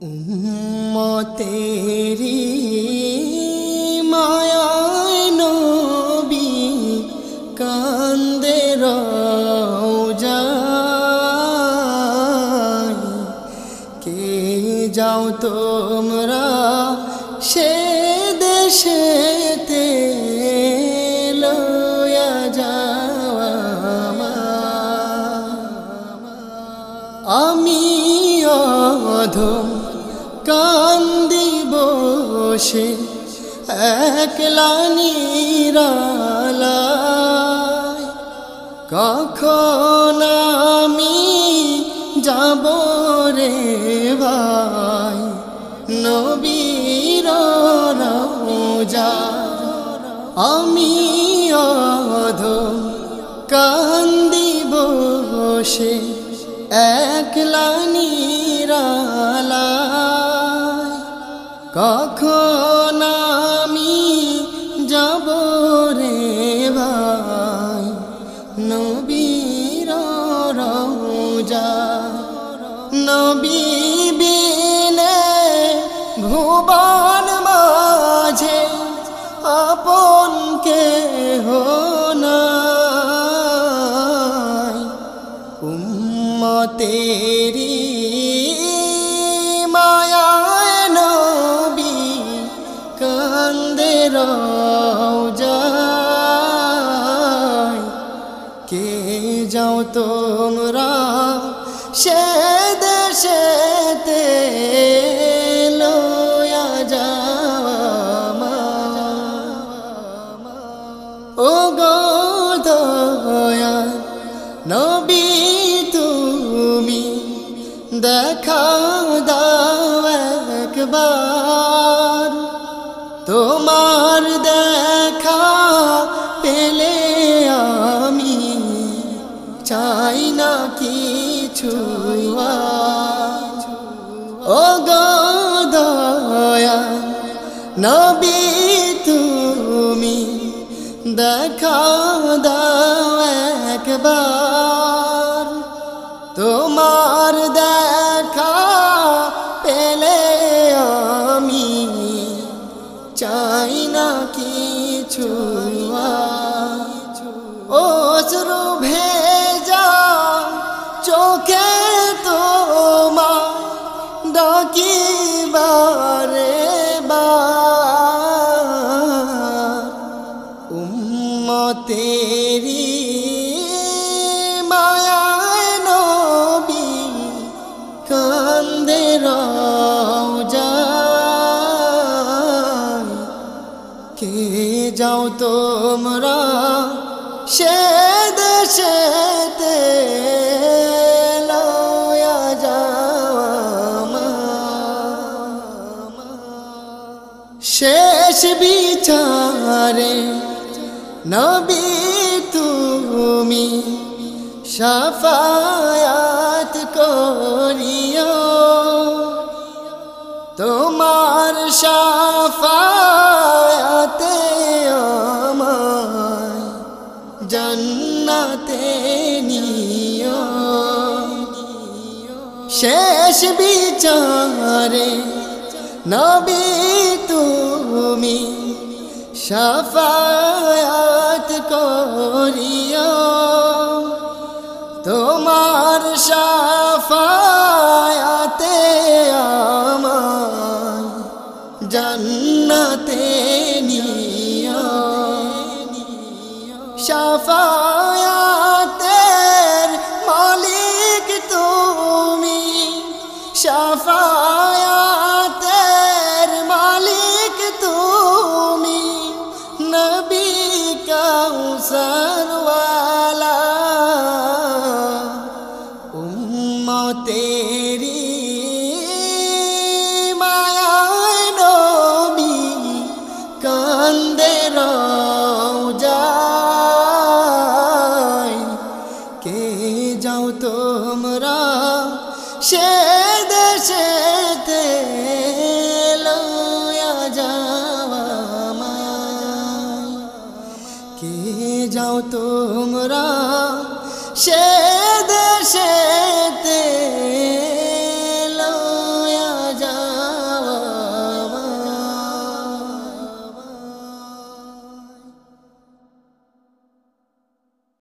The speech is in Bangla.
উম্মতেরি মায়ায় নবী কান্দে রওজায় কে যাও তোমরা সে দেশেতে লয়া যাওয়া আমি অধম কান্দি বসে একলা নিরালায়। কখন আমি যাব রে ভাই? নবীর রোজা আমি অধম কান্দি বসে একলা নিরালায়। কখন আমি যাব রে ভাই? নবীর রোজা নবী বিনে ভুবন মাঝে আপন কে নাই। উম্মতেরি রওজায় কে যাও তোমরা সে দেশেতে লয়া যাওয়া ও গদয়া নবী তুমি দেখা দাও একবার। তোমার দেখা পেলে আমি চাই না কিছু। ও গদয়া নবী তুমি দেখা দাও একবার চাই না কিছু ও ভেজা যাও তোমরা সে দেশেতে শেষ বিচারে নবী তুমি সাফায়াত করিও। তোমার সাফায়াতে শেষ বিচারে নবী তুমি সফায়াত করিও। তোমার সাফায়াতে আমার জান্নাতে নিও। সাফায়াতের যাও তোমরা সে দেশে লয়া যাওয়া কে যাও তোমরা সে দেশে